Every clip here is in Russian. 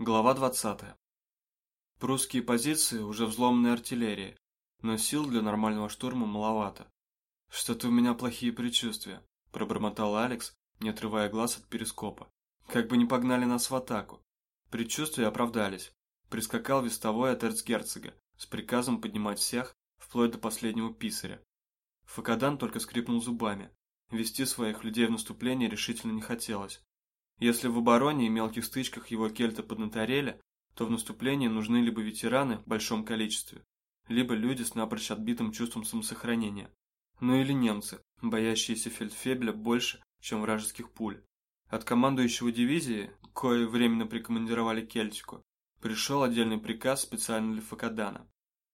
Глава 20. Прусские позиции уже взломаны артиллерией, но сил для нормального штурма маловато. Что-то у меня плохие предчувствия, пробормотал Алекс, не отрывая глаз от перископа. Как бы не погнали нас в атаку. Предчувствия оправдались. Прискакал вестовой от эрцгерцога с приказом поднимать всех, вплоть до последнего писаря. Факадан только скрипнул зубами. Вести своих людей в наступление решительно не хотелось. Если в обороне и мелких стычках его кельты поднаторели, то в наступлении нужны либо ветераны в большом количестве, либо люди с напрочь отбитым чувством самосохранения. Ну или немцы, боящиеся фельдфебеля больше, чем вражеских пуль. От командующего дивизии, кое временно прикомандировали Кельтику, пришел отдельный приказ специально для Факадана.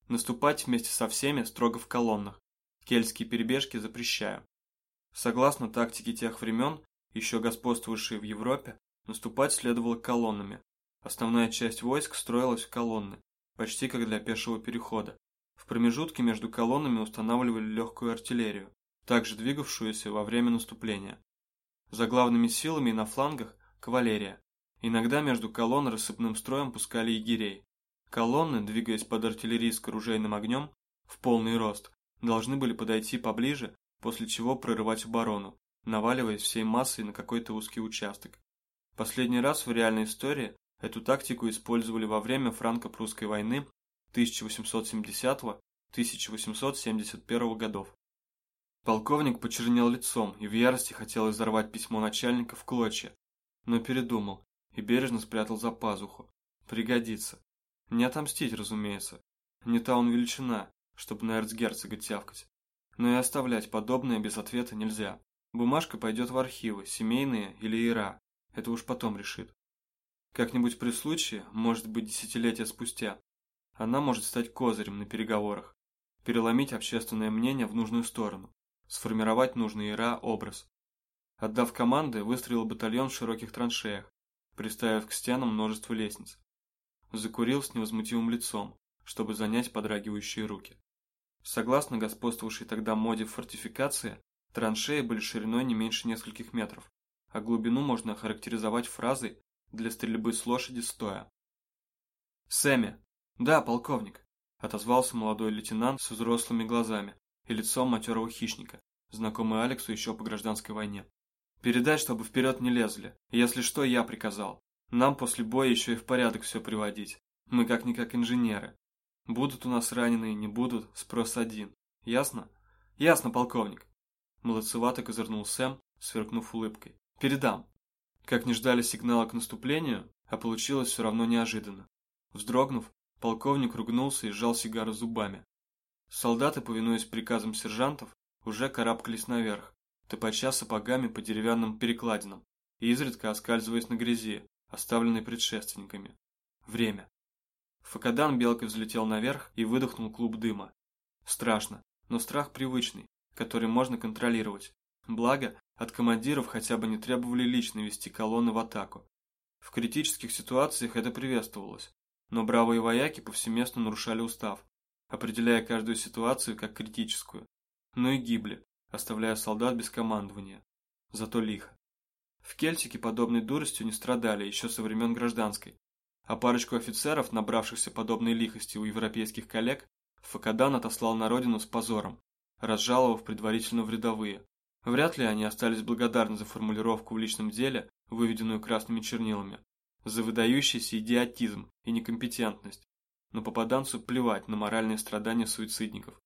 Наступать вместе со всеми строго в колоннах. Кельтские перебежки запрещаю. Согласно тактике тех времен, еще господствовавшие в Европе, наступать следовало колоннами. Основная часть войск строилась в колонны, почти как для пешего перехода. В промежутке между колоннами устанавливали легкую артиллерию, также двигавшуюся во время наступления. За главными силами на флангах – кавалерия. Иногда между колонн рассыпным строем пускали егерей. Колонны, двигаясь под артиллерийско-ружейным огнем, в полный рост, должны были подойти поближе, после чего прорывать оборону, наваливаясь всей массой на какой-то узкий участок. Последний раз в реальной истории эту тактику использовали во время франко-прусской войны 1870-1871 годов. Полковник почернел лицом и в ярости хотел изорвать письмо начальника в клочья, но передумал и бережно спрятал за пазуху. Пригодится. Не отомстить, разумеется. Не та он величина, чтобы на эрцгерцога тявкать. Но и оставлять подобное без ответа нельзя. Бумажка пойдет в архивы, семейные или ИРА. Это уж потом решит. Как-нибудь при случае, может быть десятилетия спустя, она может стать козырем на переговорах, переломить общественное мнение в нужную сторону, сформировать нужный ИРА образ. Отдав команды, выстроил батальон в широких траншеях, приставив к стенам множество лестниц. Закурил с невозмутимым лицом, чтобы занять подрагивающие руки. Согласно господствовавшей тогда моде фортификации, Траншеи были шириной не меньше нескольких метров, а глубину можно охарактеризовать фразой «для стрельбы с лошади стоя». «Сэмми!» «Да, полковник!» – отозвался молодой лейтенант с взрослыми глазами и лицом матерого хищника, знакомый Алексу еще по гражданской войне. «Передай, чтобы вперед не лезли. Если что, я приказал. Нам после боя еще и в порядок все приводить. Мы как-никак инженеры. Будут у нас раненые, не будут, спрос один. Ясно?» «Ясно, полковник!» Молодцевато козырнул Сэм, сверкнув улыбкой. «Передам». Как не ждали сигнала к наступлению, а получилось все равно неожиданно. Вздрогнув, полковник ругнулся и сжал сигару зубами. Солдаты, повинуясь приказам сержантов, уже карабкались наверх, топача сапогами по деревянным перекладинам и изредка оскальзываясь на грязи, оставленной предшественниками. Время. Факадан белкой взлетел наверх и выдохнул клуб дыма. Страшно, но страх привычный, который можно контролировать. Благо, от командиров хотя бы не требовали лично вести колонны в атаку. В критических ситуациях это приветствовалось, но бравые вояки повсеместно нарушали устав, определяя каждую ситуацию как критическую, но и гибли, оставляя солдат без командования. Зато лихо. В Кельтике подобной дуростью не страдали еще со времен гражданской, а парочку офицеров, набравшихся подобной лихости у европейских коллег, Факадан отослал на родину с позором, разжаловав предварительно в рядовые. Вряд ли они остались благодарны за формулировку в личном деле, выведенную красными чернилами, за выдающийся идиотизм и некомпетентность. Но попаданцу плевать на моральные страдания суицидников.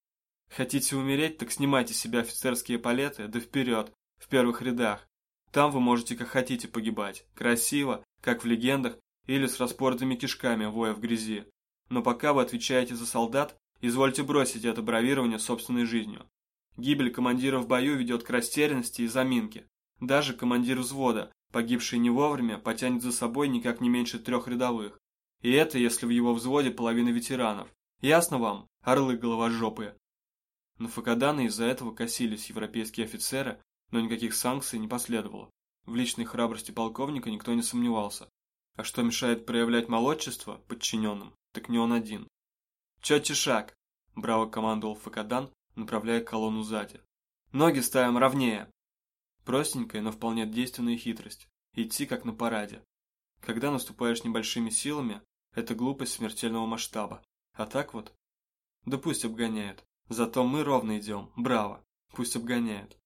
Хотите умереть, так снимайте с себя офицерские палеты, да вперед, в первых рядах. Там вы можете как хотите погибать, красиво, как в легендах, или с распоротыми кишками, воя в грязи. Но пока вы отвечаете за солдат, Извольте бросить это бравирование собственной жизнью. Гибель командира в бою ведет к растерянности и заминке. Даже командир взвода, погибший не вовремя, потянет за собой никак не меньше трех рядовых. И это, если в его взводе половина ветеранов. Ясно вам, орлы головожопые? На Факадана из-за этого косились европейские офицеры, но никаких санкций не последовало. В личной храбрости полковника никто не сомневался. А что мешает проявлять молодчество подчиненным, так не он один. «Четче шаг!» – браво командовал Факадан, направляя колонну сзади. «Ноги ставим ровнее!» Простенькая, но вполне действенная хитрость. Идти как на параде. Когда наступаешь небольшими силами, это глупость смертельного масштаба. А так вот? Да пусть обгоняют. Зато мы ровно идем. Браво. Пусть обгоняют.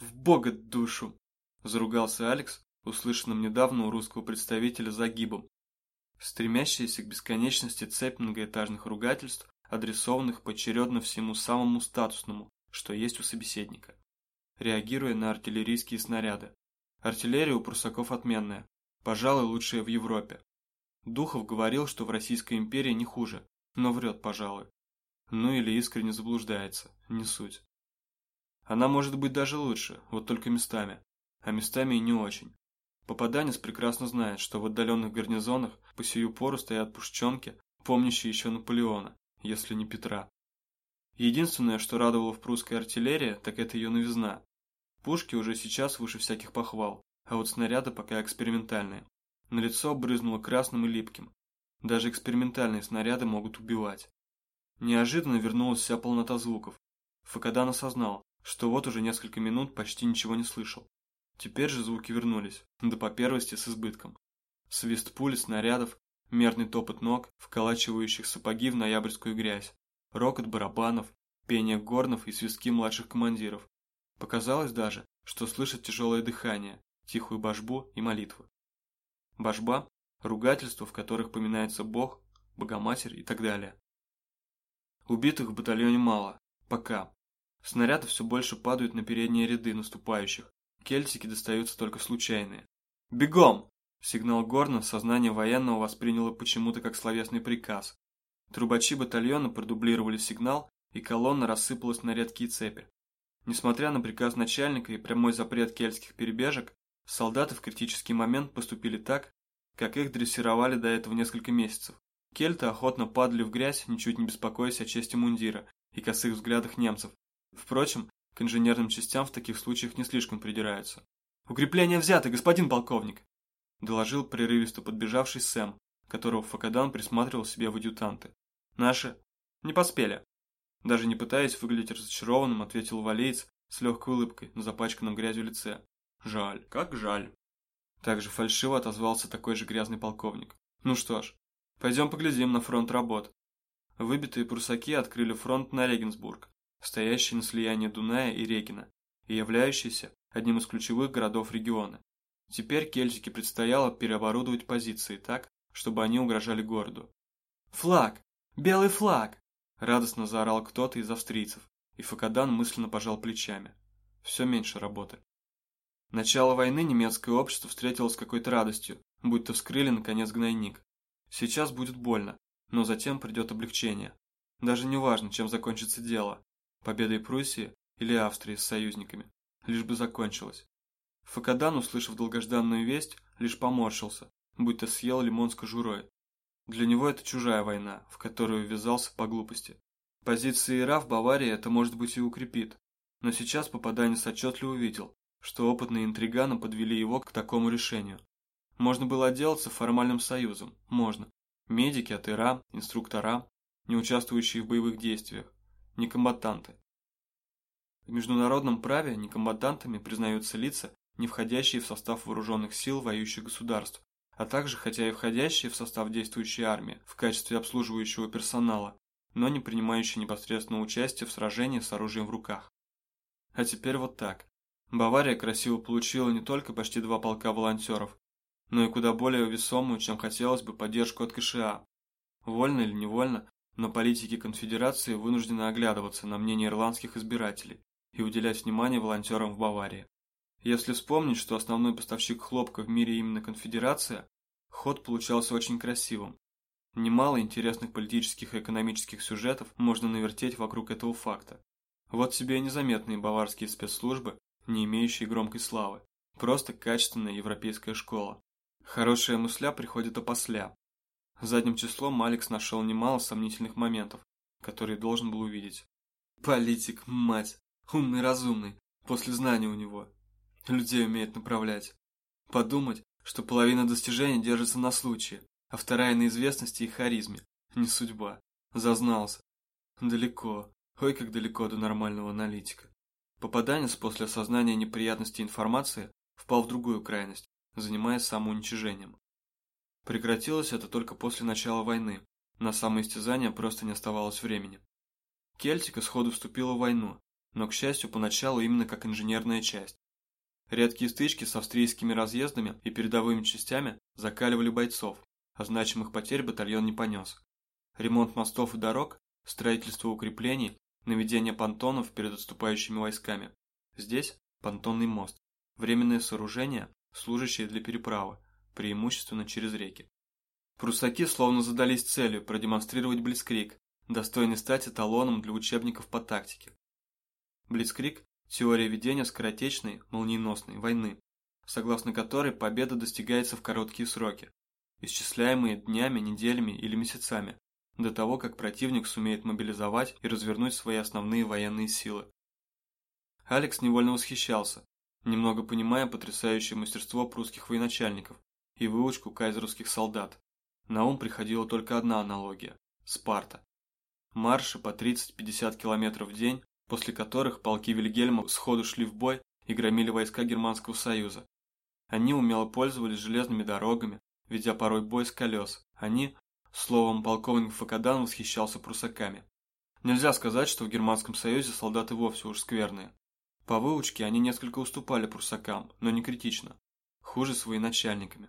В бога душу! Заругался Алекс, услышанным недавно у русского представителя загибом. Стремящаяся к бесконечности цепь многоэтажных ругательств, адресованных поочередно всему самому статусному, что есть у собеседника. Реагируя на артиллерийские снаряды. Артиллерия у прусаков отменная, пожалуй, лучшая в Европе. Духов говорил, что в Российской империи не хуже, но врет, пожалуй. Ну или искренне заблуждается, не суть. Она может быть даже лучше, вот только местами, а местами и не очень. Попаданец прекрасно знает, что в отдаленных гарнизонах по сию пору стоят пушченки, помнящие еще Наполеона, если не Петра. Единственное, что радовало в прусской артиллерии, так это ее новизна. Пушки уже сейчас выше всяких похвал, а вот снаряды пока экспериментальные. На лицо брызнуло красным и липким. Даже экспериментальные снаряды могут убивать. Неожиданно вернулась вся полнота звуков. Факадан осознал, что вот уже несколько минут почти ничего не слышал. Теперь же звуки вернулись, да по первости с избытком. Свист пуль, снарядов, мерный топот ног, вколачивающих сапоги в ноябрьскую грязь, рокот барабанов, пение горнов и свистки младших командиров. Показалось даже, что слышат тяжелое дыхание, тихую божбу и молитву. Божба – ругательства, в которых поминается Бог, Богоматерь и так далее. Убитых в батальоне мало, пока. Снаряды все больше падают на передние ряды наступающих, кельтики достаются только случайные. «Бегом!» Сигнал Горна сознание военного восприняло почему-то как словесный приказ. Трубачи батальона продублировали сигнал, и колонна рассыпалась на редкие цепи. Несмотря на приказ начальника и прямой запрет кельтских перебежек, солдаты в критический момент поступили так, как их дрессировали до этого несколько месяцев. Кельты охотно падали в грязь, ничуть не беспокоясь о чести мундира и косых взглядах немцев. Впрочем, к инженерным частям в таких случаях не слишком придираются. «Укрепление взято, господин полковник!» доложил прерывисто подбежавший Сэм, которого Факадан присматривал себе в адъютанты. «Наши не поспели. Даже не пытаясь выглядеть разочарованным, ответил валеец с легкой улыбкой на запачканном грязью лице. Жаль, как жаль. Также фальшиво отозвался такой же грязный полковник. Ну что ж, пойдем поглядим на фронт работ. Выбитые прусаки открыли фронт на Регенсбург, стоящий на слиянии Дуная и Регина, и являющийся одним из ключевых городов региона. Теперь Кельтике предстояло переоборудовать позиции так, чтобы они угрожали городу. «Флаг! Белый флаг!» Радостно заорал кто-то из австрийцев, и Факадан мысленно пожал плечами. Все меньше работы. Начало войны немецкое общество встретило с какой-то радостью, будто вскрыли наконец гнойник. Сейчас будет больно, но затем придет облегчение. Даже не важно, чем закончится дело. Победой Пруссии или Австрии с союзниками. Лишь бы закончилось. Факадан, услышав долгожданную весть, лишь поморщился, будто съел лимон с кожурой. Для него это чужая война, в которую ввязался по глупости. Позиции Ира в Баварии это может быть и укрепит. Но сейчас попаданец отчетливо увидел, что опытные интриганы подвели его к такому решению. Можно было отделаться формальным союзом, можно. Медики от Ира, инструктора, не участвующие в боевых действиях, некомбатанты. В международном праве некомбатантами признаются лица, не входящие в состав вооруженных сил воюющих государств, а также, хотя и входящие в состав действующей армии в качестве обслуживающего персонала, но не принимающие непосредственного участия в сражении с оружием в руках. А теперь вот так. Бавария красиво получила не только почти два полка волонтеров, но и куда более весомую, чем хотелось бы, поддержку от КША. Вольно или невольно, но политики конфедерации вынуждены оглядываться на мнение ирландских избирателей и уделять внимание волонтерам в Баварии. Если вспомнить, что основной поставщик хлопка в мире именно конфедерация, ход получался очень красивым. Немало интересных политических и экономических сюжетов можно навертеть вокруг этого факта. Вот себе и незаметные баварские спецслужбы, не имеющие громкой славы. Просто качественная европейская школа. Хорошая мысля приходит опосля. Задним числом Алекс нашел немало сомнительных моментов, которые должен был увидеть. Политик, мать, умный-разумный, после знания у него, людей умеет направлять. Подумать, что половина достижений держится на случае, а вторая на известности и харизме. Не судьба. Зазнался. Далеко, ой как далеко до нормального аналитика. Попаданец после осознания неприятности информации впал в другую крайность, занимаясь самоуничижением. Прекратилось это только после начала войны. На самоистязание просто не оставалось времени. Кельтика сходу вступила в войну, но, к счастью, поначалу именно как инженерная часть. Редкие стычки с австрийскими разъездами и передовыми частями закаливали бойцов, а значимых потерь батальон не понес. Ремонт мостов и дорог, строительство укреплений, наведение понтонов перед отступающими войсками. Здесь понтонный мост, временное сооружение, служащее для переправы, преимущественно через реки. Прусаки словно задались целью продемонстрировать Блицкрик, достойный стать эталоном для учебников по тактике. Блицкрик – теория ведения скоротечной, молниеносной войны, согласно которой победа достигается в короткие сроки, исчисляемые днями, неделями или месяцами, до того, как противник сумеет мобилизовать и развернуть свои основные военные силы. Алекс невольно восхищался, немного понимая потрясающее мастерство прусских военачальников и выучку кайзеровских солдат. На ум приходила только одна аналогия – Спарта. Марши по 30-50 км в день, после которых полки Вильгельма сходу шли в бой и громили войска Германского Союза. Они умело пользовались железными дорогами, ведя порой бой с колес. Они, словом, полковник Факадан восхищался прусаками. Нельзя сказать, что в Германском Союзе солдаты вовсе уж скверные. По выучке они несколько уступали прусакам, но не критично. Хуже с военачальниками.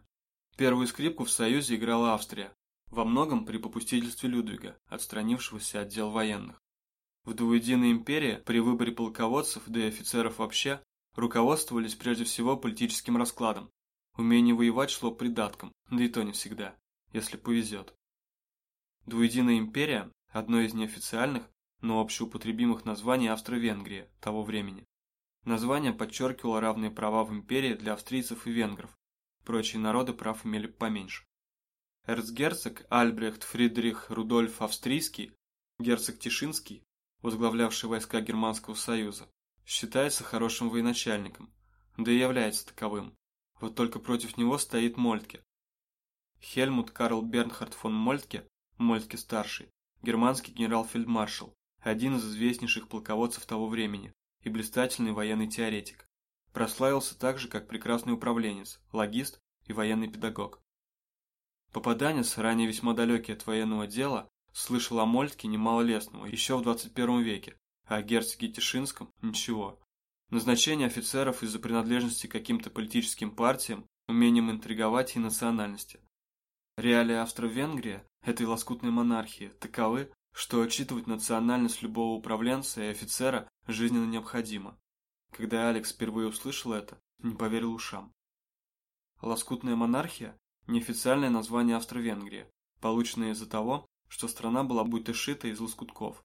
Первую скрипку в Союзе играла Австрия, во многом при попустительстве Людвига, отстранившегося от дел военных. В двуединой империи при выборе полководцев, да и офицеров вообще, руководствовались прежде всего политическим раскладом. Умение воевать шло придатком, да и то не всегда, если повезет. Двуединая империя – одно из неофициальных, но общеупотребимых названий Австро-Венгрии того времени. Название подчеркивало равные права в империи для австрийцев и венгров, прочие народы прав имели поменьше. Эрцгерцог Альбрехт Фридрих Рудольф Австрийский, герцог Тишинский, возглавлявший войска Германского Союза, считается хорошим военачальником, да и является таковым. Вот только против него стоит Мольтке. Хельмут Карл Бернхард фон Мольтке, Мольтке-старший, германский генерал-фельдмаршал, один из известнейших полководцев того времени и блистательный военный теоретик. Прославился также как прекрасный управленец, логист и военный педагог. Попаданец, ранее весьма далекий от военного дела, слышал о Мольтке немало лестного еще в 21 веке, а о герцоге Тишинском – ничего. Назначение офицеров из-за принадлежности к каким-то политическим партиям, умением интриговать и национальности. Реалии Австро-Венгрии, этой лоскутной монархии, таковы, что учитывать национальность любого управленца и офицера жизненно необходимо. Когда Алекс впервые услышал это, не поверил ушам. Лоскутная монархия – неофициальное название Австро-Венгрии, полученное из-за того, что страна была будто шита из лоскутков.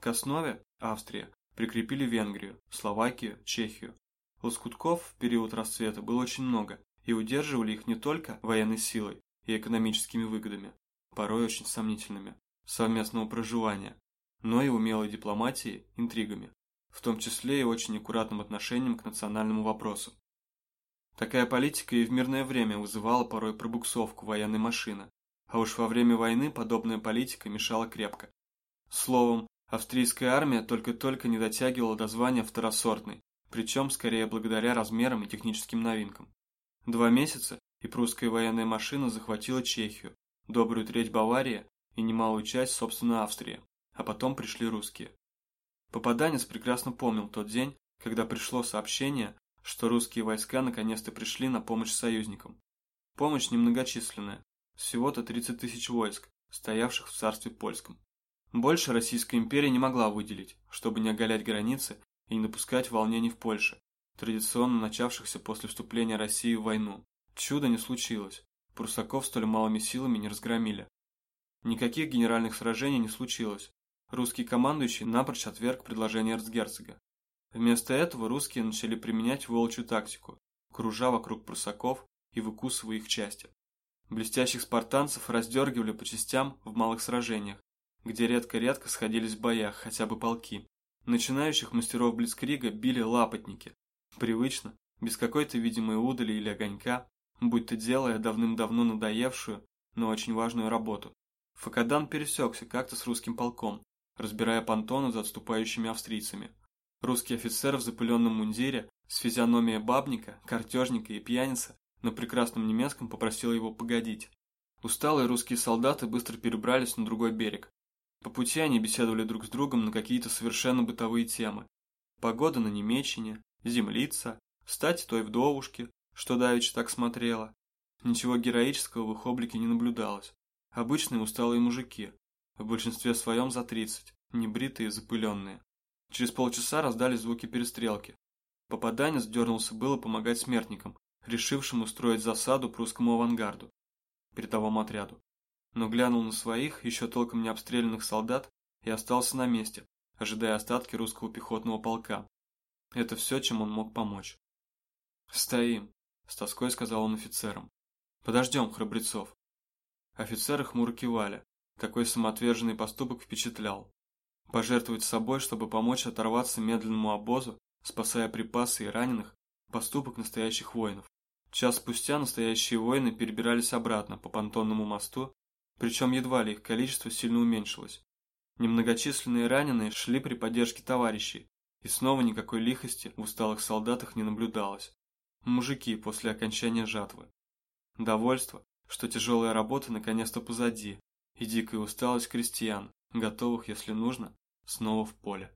К основе – Австрия – прикрепили Венгрию, Словакию, Чехию. Лоскутков в период расцвета было очень много, и удерживали их не только военной силой и экономическими выгодами, порой очень сомнительными, совместного проживания, но и умелой дипломатией, интригами в том числе и очень аккуратным отношением к национальному вопросу. Такая политика и в мирное время вызывала порой пробуксовку военной машины, а уж во время войны подобная политика мешала крепко. Словом, австрийская армия только-только не дотягивала до звания второсортной, причем скорее благодаря размерам и техническим новинкам. Два месяца, и прусская военная машина захватила Чехию, добрую треть Баварии и немалую часть, собственно, Австрии, а потом пришли русские. Попаданец прекрасно помнил тот день, когда пришло сообщение, что русские войска наконец-то пришли на помощь союзникам. Помощь немногочисленная, всего-то 30 тысяч войск, стоявших в царстве польском. Больше Российская империя не могла выделить, чтобы не оголять границы и не допускать волнений в Польше, традиционно начавшихся после вступления России в войну. Чудо не случилось, прусаков столь малыми силами не разгромили. Никаких генеральных сражений не случилось, русский командующий напрочь отверг предложение эрцгерцога. Вместо этого русские начали применять волчью тактику, кружа вокруг прусаков и выкусывая их части. Блестящих спартанцев раздергивали по частям в малых сражениях, где редко-редко сходились в боях хотя бы полки. Начинающих мастеров Блицкрига били лапотники. Привычно, без какой-то видимой удали или огонька, будь то делая давным-давно надоевшую, но очень важную работу. Факадан пересекся как-то с русским полком, разбирая понтоны за отступающими австрийцами. Русский офицер в запыленном мундире, с физиономией бабника, картежника и пьяница, на прекрасном немецком попросил его погодить. Усталые русские солдаты быстро перебрались на другой берег. По пути они беседовали друг с другом на какие-то совершенно бытовые темы. Погода на Немечине, землица, стать той вдовушки, что давеча так смотрела. Ничего героического в их облике не наблюдалось. Обычные усталые мужики, в большинстве своем за 30, небритые запыленные. Через полчаса раздались звуки перестрелки. Попаданец дернулся было помогать смертникам, решившим устроить засаду прусскому авангарду, передовому отряду. Но глянул на своих, еще толком не обстрелянных солдат и остался на месте, ожидая остатки русского пехотного полка. Это все, чем он мог помочь. «Стоим», – с тоской сказал он офицерам. «Подождем, храбрецов». Офицеры хмуро кивали. Такой самоотверженный поступок впечатлял. Пожертвовать собой, чтобы помочь оторваться медленному обозу, спасая припасы и раненых, поступок настоящих воинов. Час спустя настоящие воины перебирались обратно по понтонному мосту, причем едва ли их количество сильно уменьшилось. Немногочисленные раненые шли при поддержке товарищей, и снова никакой лихости в усталых солдатах не наблюдалось. Мужики после окончания жатвы. Довольство, что тяжелая работа наконец-то позади, и дикая усталость крестьян, готовых, если нужно, снова в поле.